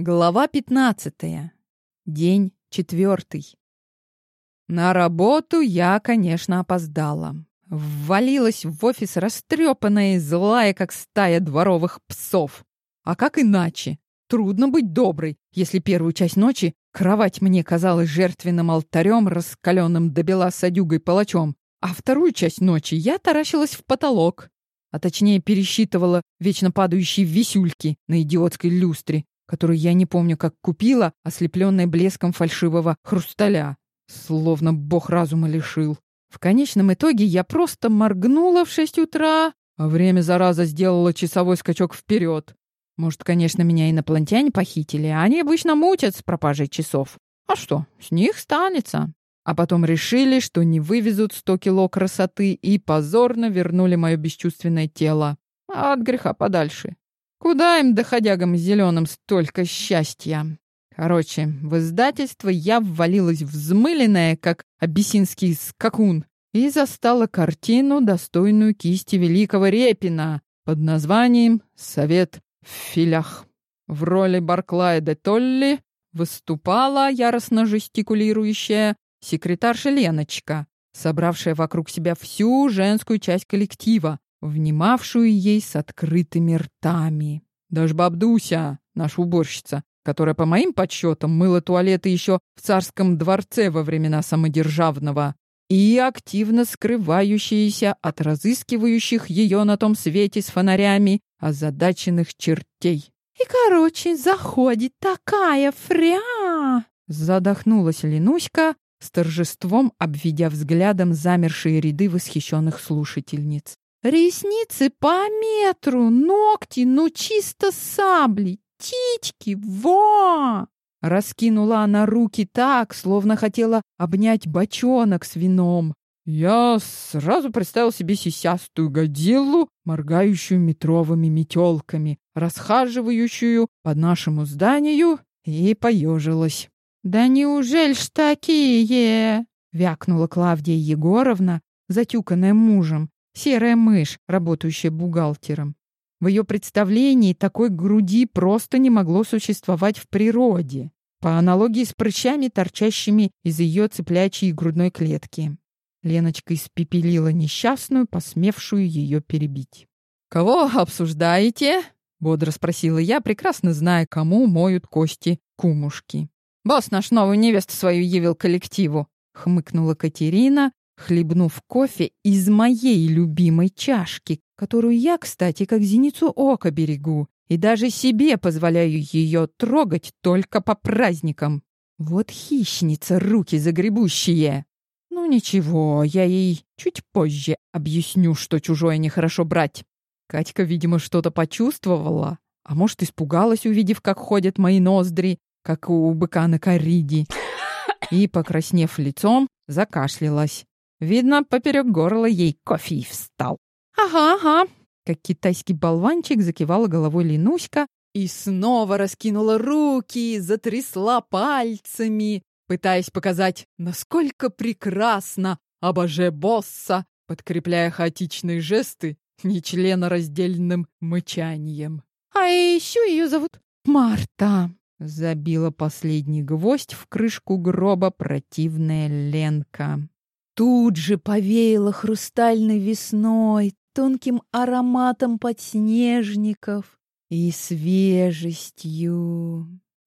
Глава 15. День четвертый. На работу я, конечно, опоздала. Ввалилась в офис растрепанная и злая, как стая дворовых псов. А как иначе? Трудно быть доброй, если первую часть ночи кровать мне казалась жертвенным алтарем, раскаленным до бела садюгой палачом, а вторую часть ночи я таращилась в потолок, а точнее пересчитывала вечно падающие висюльки на идиотской люстре, которую я не помню, как купила, ослепленная блеском фальшивого хрусталя. Словно бог разума лишил. В конечном итоге я просто моргнула в шесть утра, а время зараза сделало часовой скачок вперед. Может, конечно, меня инопланетяне похитили, а они обычно мутят с пропажей часов. А что, с них станется. А потом решили, что не вывезут сто кило красоты и позорно вернули мое бесчувственное тело. От греха подальше. Куда им, доходягам зеленым, столько счастья? Короче, в издательство я ввалилась взмыленная, как абиссинский скакун, и застала картину, достойную кисти великого Репина, под названием «Совет в филях». В роли Барклая де Толли выступала яростно жестикулирующая секретарша Леночка, собравшая вокруг себя всю женскую часть коллектива, внимавшую ей с открытыми ртами. Даже бабдуся, наша уборщица, которая, по моим подсчетам, мыла туалеты еще в царском дворце во времена самодержавного, и активно скрывающаяся от разыскивающих ее на том свете с фонарями озадаченных чертей. «И, короче, заходит такая фря!» Задохнулась Ленуська, с торжеством обведя взглядом замершие ряды восхищенных слушательниц. Ресницы по метру, ногти, ну чисто сабли, титьки, во! Раскинула она руки так, словно хотела обнять бочонок с вином. Я сразу представил себе сисястую годиллу, моргающую метровыми метелками, расхаживающую по нашему зданию, и поежилась. «Да неужели ж такие?» — вякнула Клавдия Егоровна, затюканная мужем, Серая мышь, работающая бухгалтером. В ее представлении такой груди просто не могло существовать в природе, по аналогии с прыщами, торчащими из ее цыплячьей грудной клетки. Леночка испепелила несчастную, посмевшую ее перебить. «Кого обсуждаете?» — бодро спросила я, прекрасно зная, кому моют кости кумушки. «Босс наш новую невесту свою явил коллективу», — хмыкнула Катерина, хлебнув кофе из моей любимой чашки, которую я, кстати, как зеницу ока берегу, и даже себе позволяю ее трогать только по праздникам. Вот хищница, руки загребущие. Ну ничего, я ей чуть позже объясню, что чужое нехорошо брать. Катька, видимо, что-то почувствовала, а может, испугалась, увидев, как ходят мои ноздри, как у быка на кориде. И, покраснев лицом, закашлялась. Видно, поперек горла ей кофе встал. «Ага, ага», — как китайский болванчик закивала головой Ленуська и снова раскинула руки, затрясла пальцами, пытаясь показать, насколько прекрасно обоже босса, подкрепляя хаотичные жесты нечленораздельным мычанием. «А еще ее зовут Марта», — забила последний гвоздь в крышку гроба противная Ленка. Тут же повеяло хрустальной весной, тонким ароматом подснежников и свежестью.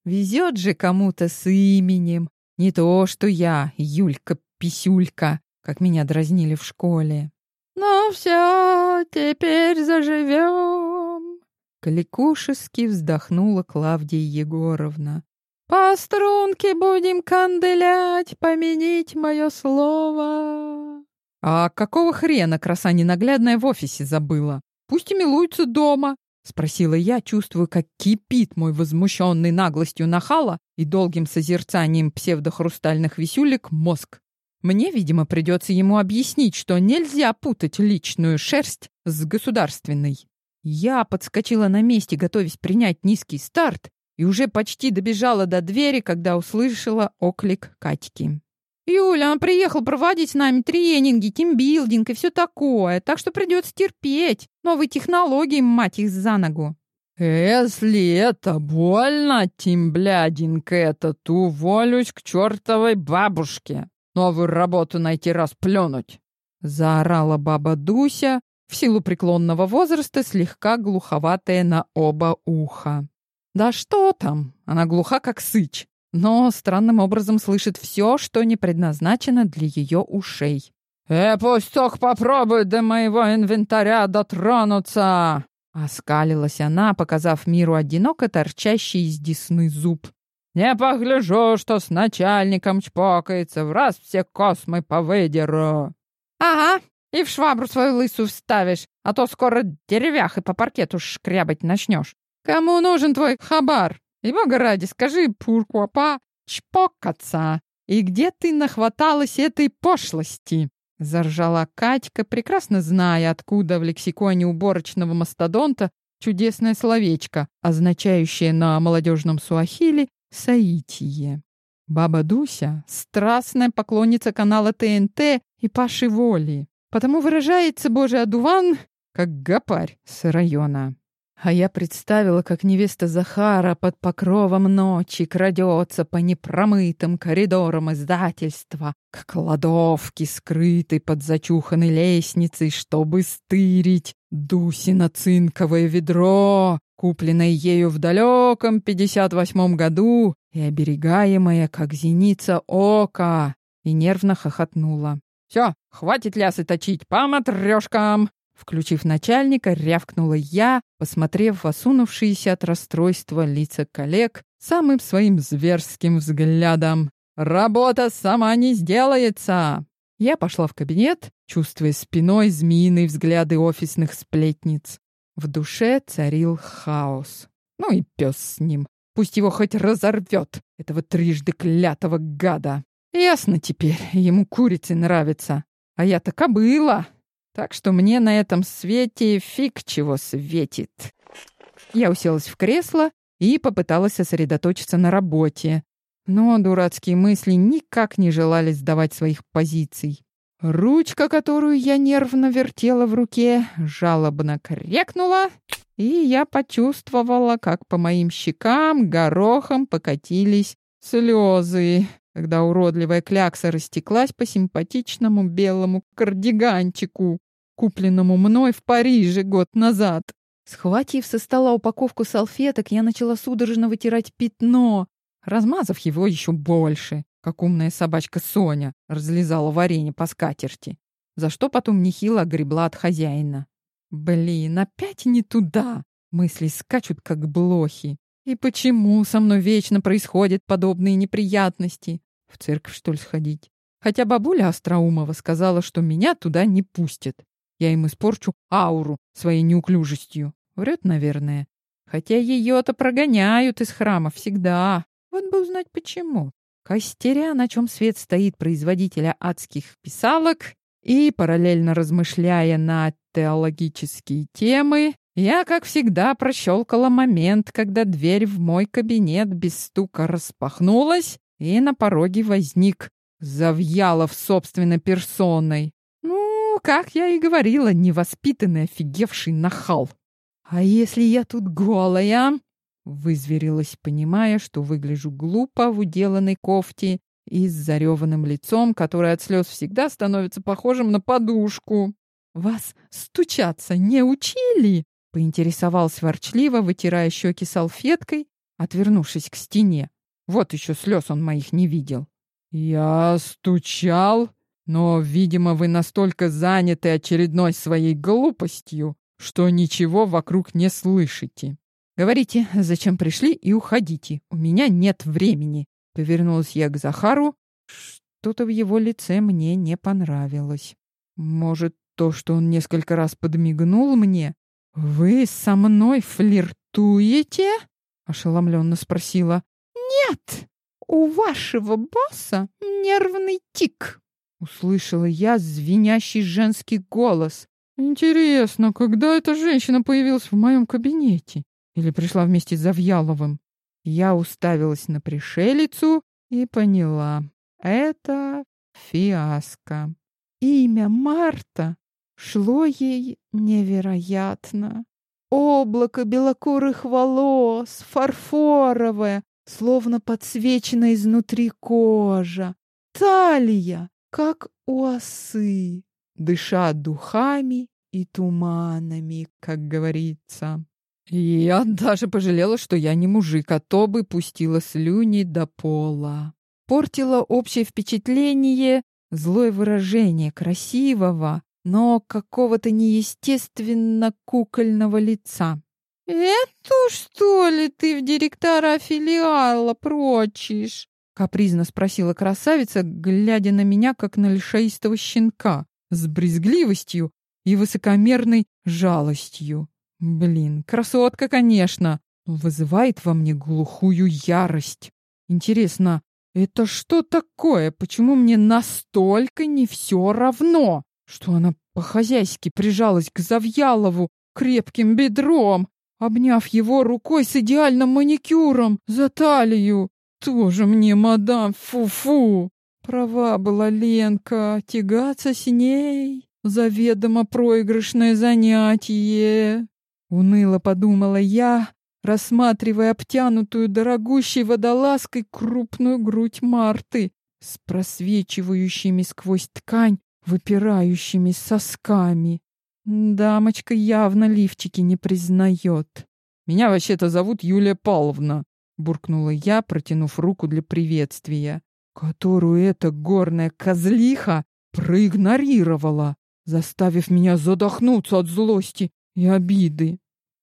Везет же кому-то с именем, не то что я, Юлька-писюлька, как меня дразнили в школе. «Ну все, теперь заживем!» Кликушески вздохнула Клавдия Егоровна. По струнке будем канделять, поменить мое слово. А какого хрена краса ненаглядная в офисе забыла? Пусть и милуются дома, спросила я, чувствуя, как кипит мой возмущенный наглостью нахала и долгим созерцанием псевдохрустальных висюлек мозг. Мне, видимо, придется ему объяснить, что нельзя путать личную шерсть с государственной. Я подскочила на месте, готовясь принять низкий старт, и уже почти добежала до двери, когда услышала оклик Катьки. «Юля, он приехал проводить с нами тренинги, тимбилдинг и все такое, так что придется терпеть. Новые технологии, мать их, за ногу». «Если это больно, тимблядинка этот, уволюсь к чертовой бабушке. Новую работу найти раз плюнуть!» Заорала баба Дуся, в силу преклонного возраста слегка глуховатая на оба уха. Да что там, она глуха как сыч, но странным образом слышит все, что не предназначено для ее ушей. «Э, пусть только попробует до моего инвентаря дотронуться!» Оскалилась она, показав миру одиноко торчащий из десны зуб. «Не погляжу, что с начальником чпокается, в раз все космы повыдеру!» «Ага, и в швабру свою лысую вставишь, а то скоро деревях и по паркету шкрябать начнешь. Кому нужен твой хабар? Бога ради, скажи пуркуапа чпокаться. И где ты нахваталась этой пошлости?» Заржала Катька, прекрасно зная, откуда в лексиконе уборочного мастодонта чудесное словечко, означающее на молодежном суахиле «саитие». Баба Дуся — страстная поклонница канала ТНТ и Паши Воли, потому выражается божий одуван, как гопарь с района. А я представила, как невеста Захара под покровом ночи крадется по непромытым коридорам издательства к кладовке, скрытой под зачуханной лестницей, чтобы стырить Дусино цинковое ведро, купленное ею в далеком 58-м году и оберегаемое, как зеница ока, и нервно хохотнула. «Все, хватит лясы точить по матрешкам!» Включив начальника, рявкнула я, посмотрев в осунувшиеся от расстройства лица коллег самым своим зверским взглядом. «Работа сама не сделается!» Я пошла в кабинет, чувствуя спиной змеиные взгляды офисных сплетниц. В душе царил хаос. Ну и пес с ним. Пусть его хоть разорвет, этого трижды клятого гада. Ясно теперь, ему курицы нравятся. А я-то кобыла, так что мне на этом свете фиг чего светит. Я уселась в кресло и попыталась сосредоточиться на работе. Но дурацкие мысли никак не желали сдавать своих позиций. Ручка, которую я нервно вертела в руке, жалобно крекнула, и я почувствовала, как по моим щекам горохом покатились слезы, когда уродливая клякса растеклась по симпатичному белому кардиганчику, купленному мной в Париже год назад. Схватив со стола упаковку салфеток, я начала судорожно вытирать пятно, размазав его еще больше, как умная собачка Соня разлизала варенье по скатерти, за что потом нехило огребла от хозяина. Блин, опять не туда. Мысли скачут, как блохи. И почему со мной вечно происходят подобные неприятности? В церковь, что ли, сходить? Хотя бабуля Остроумова сказала, что меня туда не пустят. Я им испорчу ауру своей неуклюжестью. Врет, наверное. Хотя ее-то прогоняют из храма всегда. Вот бы узнать, почему. Костеря, на чем свет стоит производителя адских писалок, и, параллельно размышляя на теологические темы, я, как всегда, прощелкала момент, когда дверь в мой кабинет без стука распахнулась, и на пороге возник Завьялов собственной персоной. Как я и говорила, невоспитанный, офигевший нахал. «А если я тут голая?» Вызверилась, понимая, что выгляжу глупо в уделанной кофте и с зареванным лицом, которое от слез всегда становится похожим на подушку. «Вас стучаться не учили?» Поинтересовался ворчливо, вытирая щеки салфеткой, отвернувшись к стене. Вот еще слез он моих не видел. «Я стучал, но, видимо, вы настолько заняты очередной своей глупостью, что ничего вокруг не слышите. Говорите, зачем пришли, и уходите. У меня нет времени». Повернулась я к Захару. Что-то в его лице мне не понравилось. Может, то, что он несколько раз подмигнул мне, «Вы со мной флиртуете?» — ошеломленно спросила. «Нет, у вашего босса нервный тик», — услышала я звенящий женский голос. «Интересно, когда эта женщина появилась в моем кабинете? Или пришла вместе с Завьяловым?» Я уставилась на пришелицу и поняла. Это фиаско. Имя Марта шло ей невероятно. облако белокурых волос, фарфоровая, словно подсвечена изнутри кожа. Талия, как у осы, дыша духами и туманами, как говорится. Я даже пожалела, что я не мужик, а то бы пустила слюни до пола. Портило общее впечатление злое выражение красивого, но какого-то неестественно кукольного лица. «Эту, что ли, ты в директора филиала прочишь?» — капризно спросила красавица, глядя на меня, как на лишаистого щенка, с брезгливостью и высокомерной жалостью. Блин, красотка, конечно, но вызывает во мне глухую ярость. Интересно, это что такое? Почему мне настолько не все равно, что она по-хозяйски прижалась к Завьялову крепким бедром, обняв его рукой с идеальным маникюром за талию? Тоже мне, мадам, фу-фу. Права была Ленка, тягаться с ней заведомо проигрышное занятие. Уныло подумала я, рассматривая обтянутую дорогущей водолазкой крупную грудь Марты с просвечивающими сквозь ткань выпирающими сосками. Дамочка явно лифчики не признает. «Меня вообще-то зовут Юлия Павловна», — буркнула я, протянув руку для приветствия, которую эта горная козлиха проигнорировала, заставив меня задохнуться от злости и обиды.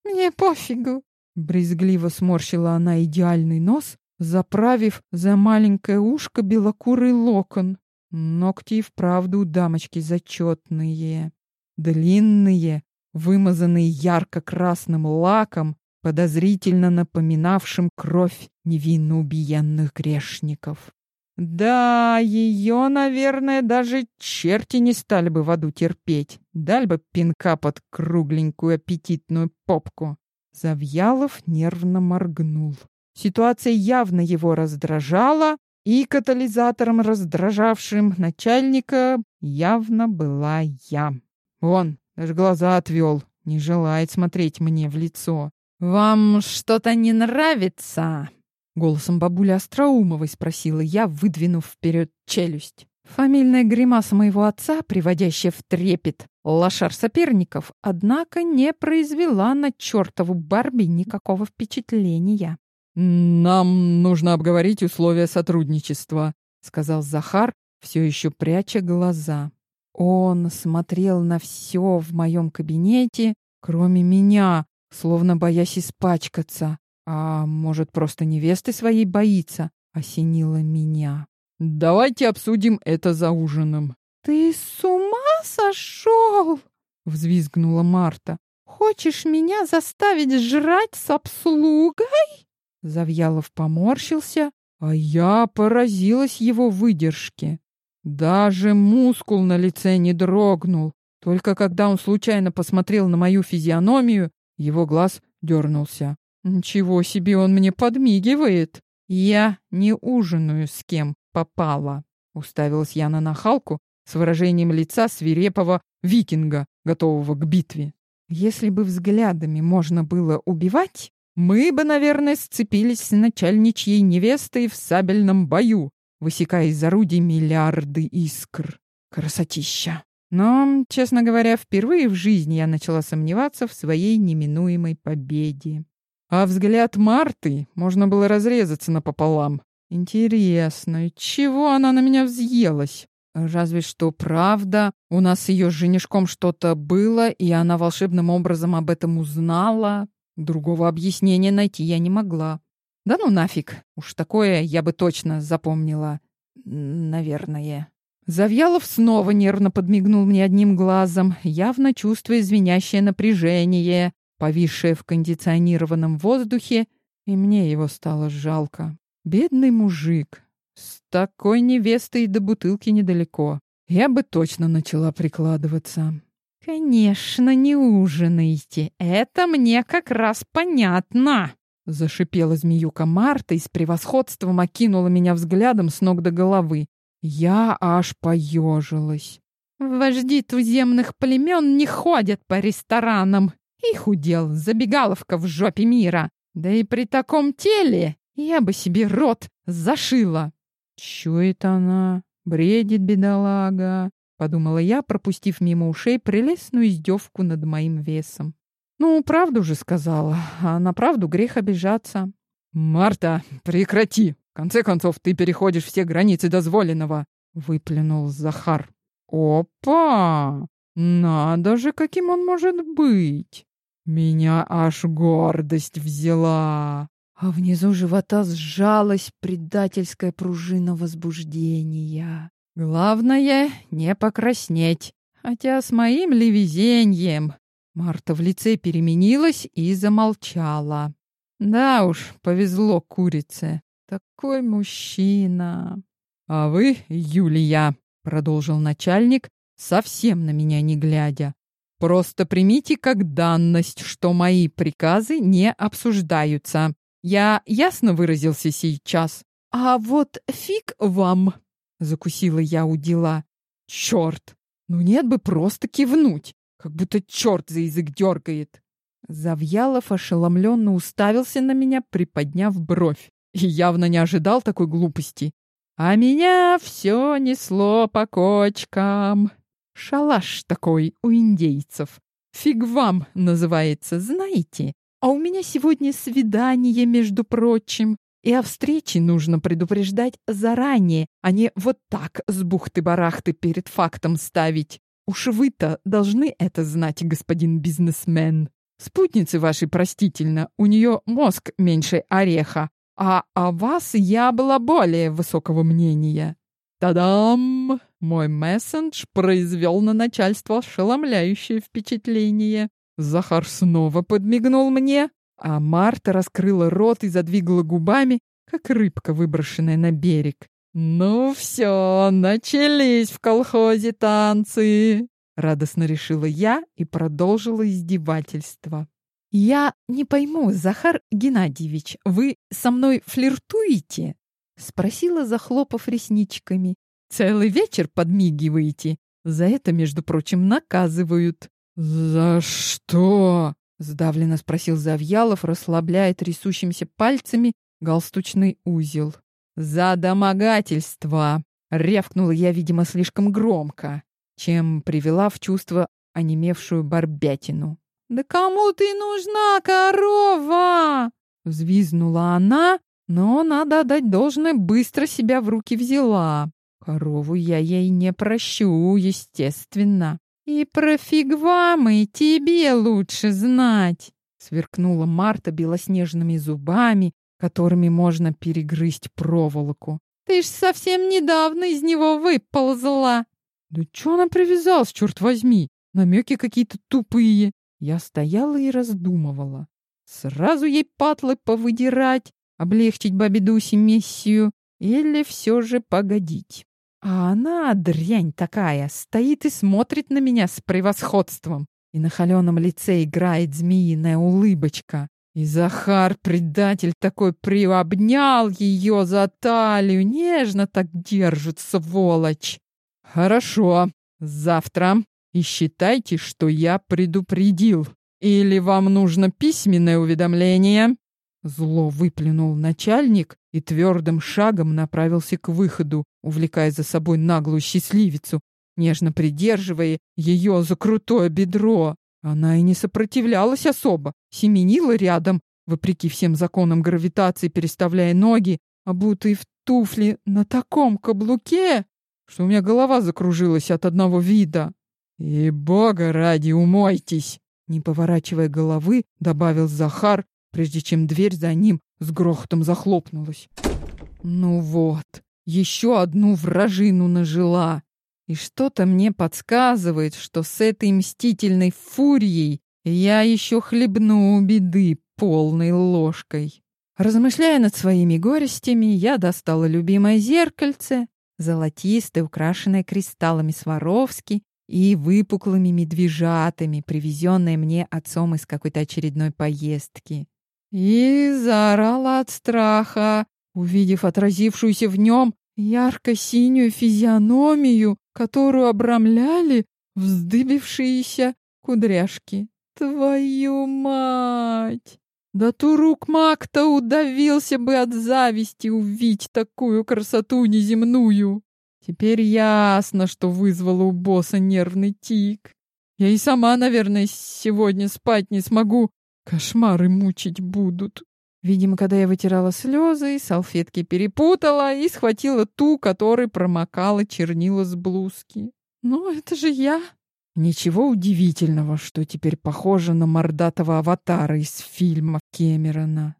«Мне пофигу», — брезгливо сморщила она идеальный нос, заправив за маленькое ушко белокурый локон. Ногти и вправду у дамочки зачетные длинные, вымазанные ярко-красным лаком, подозрительно напоминавшим кровь невинно убиенных грешников. Да, ее, наверное, даже черти не стали бы в аду терпеть. Дали бы пинка под кругленькую аппетитную попку. Завьялов нервно моргнул. Ситуация явно его раздражала, и катализатором, раздражавшим начальника, явно была я. Вон, даже глаза отвел, не желает смотреть мне в лицо. «Вам что-то не нравится?» Голосом бабули Остроумовой спросила я, выдвинув вперед челюсть. Фамильная гримаса моего отца, приводящая в трепет лошар соперников, однако не произвела на чертову Барби никакого впечатления. «Нам нужно обговорить условия сотрудничества», — сказал Захар, все еще пряча глаза. Он смотрел на все в моем кабинете, кроме меня, словно боясь испачкаться. А может, просто невесты своей боится, осенила меня. «Давайте обсудим это за ужином». «Ты с ума сошел?» — взвизгнула Марта. «Хочешь меня заставить жрать с обслугой?» Завьялов поморщился, а я поразилась его выдержке. Даже мускул на лице не дрогнул. Только когда он случайно посмотрел на мою физиономию, его глаз дернулся. Ничего себе он мне подмигивает. Я не ужинаю с кем попала. Уставилась я на нахалку с выражением лица свирепого викинга, готового к битве. Если бы взглядами можно было убивать, мы бы, наверное, сцепились с начальничьей невестой в сабельном бою, высекая из орудий миллиарды искр. Красотища! Но, честно говоря, впервые в жизни я начала сомневаться в своей неминуемой победе. А взгляд Марты можно было разрезаться напополам. Интересно, чего она на меня взъелась? Разве что правда, у нас с ее женишком что-то было, и она волшебным образом об этом узнала. Другого объяснения найти я не могла. Да ну нафиг, уж такое я бы точно запомнила. Наверное. Завьялов снова нервно подмигнул мне одним глазом, явно чувствуя звенящее напряжение, повисшее в кондиционированном воздухе, и мне его стало жалко. Бедный мужик. С такой невестой до бутылки недалеко. Я бы точно начала прикладываться. «Конечно, не ужинайте. Это мне как раз понятно!» Зашипела змеюка Марта и с превосходством окинула меня взглядом с ног до головы. Я аж поежилась. «Вожди туземных племен не ходят по ресторанам И худел, забегаловка в жопе мира. Да и при таком теле я бы себе рот зашила. Это она? Бредит бедолага, подумала я, пропустив мимо ушей прелестную издевку над моим весом. Ну, правду же сказала, а на правду грех обижаться. Марта, прекрати. В конце концов, ты переходишь все границы дозволенного, выплюнул Захар. Опа! Надо же, каким он может быть. Меня аж гордость взяла. А внизу живота сжалась предательская пружина возбуждения. Главное — не покраснеть. Хотя с моим ли везением? Марта в лице переменилась и замолчала. Да уж, повезло курице. Такой мужчина. А вы, Юлия, продолжил начальник, совсем на меня не глядя. Просто примите как данность, что мои приказы не обсуждаются. Я ясно выразился сейчас. А вот фиг вам, закусила я у дела. Черт! Ну нет бы просто кивнуть, как будто черт за язык дергает. Завьялов ошеломленно уставился на меня, приподняв бровь. И явно не ожидал такой глупости. А меня все несло по кочкам. Шалаш такой у индейцев. Фиг вам называется, знаете? А у меня сегодня свидание, между прочим. И о встрече нужно предупреждать заранее, а не вот так с бухты-барахты перед фактом ставить. Уж вы-то должны это знать, господин бизнесмен. Спутницы вашей, простительно, у нее мозг меньше ореха, а о вас я была более высокого мнения. Та-дам! Мой мессендж произвел на начальство ошеломляющее впечатление. Захар снова подмигнул мне, а Марта раскрыла рот и задвигала губами, как рыбка, выброшенная на берег. «Ну все, начались в колхозе танцы!» Радостно решила я и продолжила издевательство. «Я не пойму, Захар Геннадьевич, вы со мной флиртуете?» Спросила, захлопав ресничками. «Целый вечер подмигиваете. За это, между прочим, наказывают». «За что?» — сдавленно спросил Завьялов, расслабляя трясущимися пальцами галстучный узел. «За домогательство!» — рявкнула я, видимо, слишком громко, чем привела в чувство онемевшую барбятину. «Да кому ты нужна, корова?» — взвизнула она, но, надо отдать должное, быстро себя в руки взяла. Корову я ей не прощу, естественно. «И про фигвамы тебе лучше знать!» Сверкнула Марта белоснежными зубами, которыми можно перегрызть проволоку. «Ты ж совсем недавно из него выползла!» «Да чё она привязалась, черт возьми? Намеки какие-то тупые!» Я стояла и раздумывала. Сразу ей патлы повыдирать, облегчить бабе Дусе миссию или все же погодить. А она, дрянь такая, стоит и смотрит на меня с превосходством. И на холеном лице играет змеиная улыбочка. И Захар, предатель такой, приобнял ее за талию, нежно так держит, сволочь. Хорошо, завтра. И считайте, что я предупредил. Или вам нужно письменное уведомление? Зло выплюнул начальник и твердым шагом направился к выходу, увлекая за собой наглую счастливицу, нежно придерживая ее за крутое бедро. Она и не сопротивлялась особо, семенила рядом, вопреки всем законам гравитации, переставляя ноги, обутые в туфли на таком каблуке, что у меня голова закружилась от одного вида. «И бога ради, умойтесь!» Не поворачивая головы, добавил Захар, прежде чем дверь за ним с грохотом захлопнулась. Ну вот, еще одну вражину нажила. И что-то мне подсказывает, что с этой мстительной фурией я еще хлебну беды полной ложкой. Размышляя над своими горестями, я достала любимое зеркальце, золотистое, украшенное кристаллами Сваровски и выпуклыми медвежатами, привезенное мне отцом из какой-то очередной поездки и заорала от страха, увидев отразившуюся в нем ярко-синюю физиономию, которую обрамляли вздыбившиеся кудряшки. Твою мать! Да Турук Мак-то удавился бы от зависти увидеть такую красоту неземную. Теперь ясно, что вызвало у босса нервный тик. Я и сама, наверное, сегодня спать не смогу. Кошмары мучить будут. Видимо, когда я вытирала слезы, салфетки перепутала и схватила ту, которой промокала чернила с блузки. Ну, это же я. Ничего удивительного, что теперь похоже на мордатого аватара из фильма Кэмерона.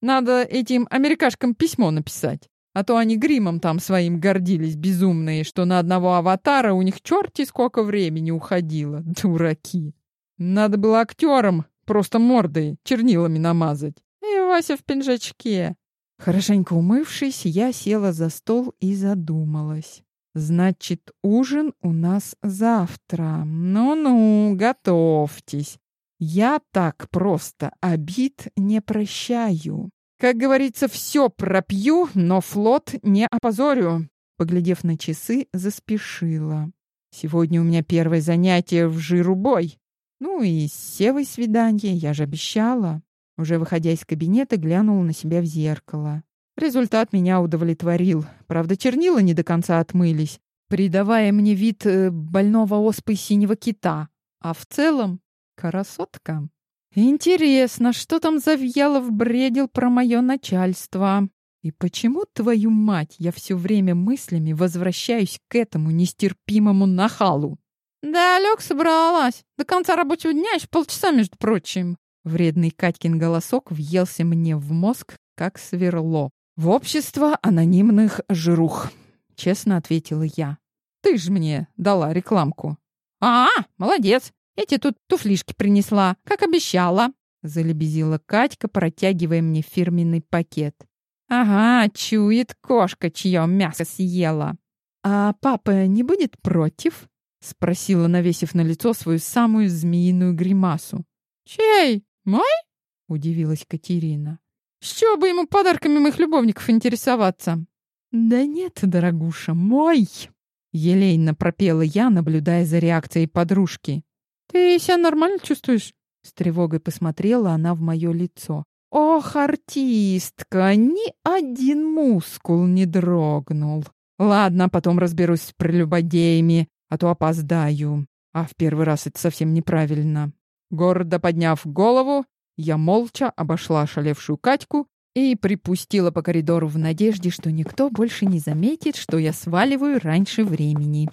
Надо этим америкашкам письмо написать. А то они гримом там своим гордились безумные, что на одного аватара у них черти сколько времени уходило. Дураки. Надо было актерам просто мордой чернилами намазать. И Вася в пинжачке. Хорошенько умывшись, я села за стол и задумалась. Значит, ужин у нас завтра. Ну-ну, готовьтесь. Я так просто обид не прощаю. Как говорится, все пропью, но флот не опозорю. Поглядев на часы, заспешила. Сегодня у меня первое занятие в жиру бой. Ну и с Севой свидание, я же обещала. Уже выходя из кабинета, глянула на себя в зеркало. Результат меня удовлетворил. Правда, чернила не до конца отмылись, придавая мне вид э, больного оспой синего кита. А в целом — красотка. Интересно, что там Завьялов бредил про мое начальство? И почему, твою мать, я все время мыслями возвращаюсь к этому нестерпимому нахалу? Да, лег собралась. До конца рабочего дня еще полчаса, между прочим. Вредный Катькин голосок въелся мне в мозг, как сверло. «В общество анонимных жирух», — честно ответила я. «Ты ж мне дала рекламку». «А, молодец! Я тебе тут туфлишки принесла, как обещала», — залебезила Катька, протягивая мне фирменный пакет. «Ага, чует кошка, чье мясо съела». «А папа не будет против?» — спросила, навесив на лицо свою самую змеиную гримасу. «Чей? Мой?» — удивилась Катерина. С чего бы ему подарками моих любовников интересоваться? Да нет, дорогуша, мой! Елейно пропела я, наблюдая за реакцией подружки. Ты себя нормально чувствуешь? С тревогой посмотрела она в мое лицо. Ох, артистка, ни один мускул не дрогнул. Ладно, потом разберусь с прелюбодеями, а то опоздаю. А в первый раз это совсем неправильно. Гордо подняв голову, я молча обошла шалевшую Катьку и припустила по коридору в надежде, что никто больше не заметит, что я сваливаю раньше времени.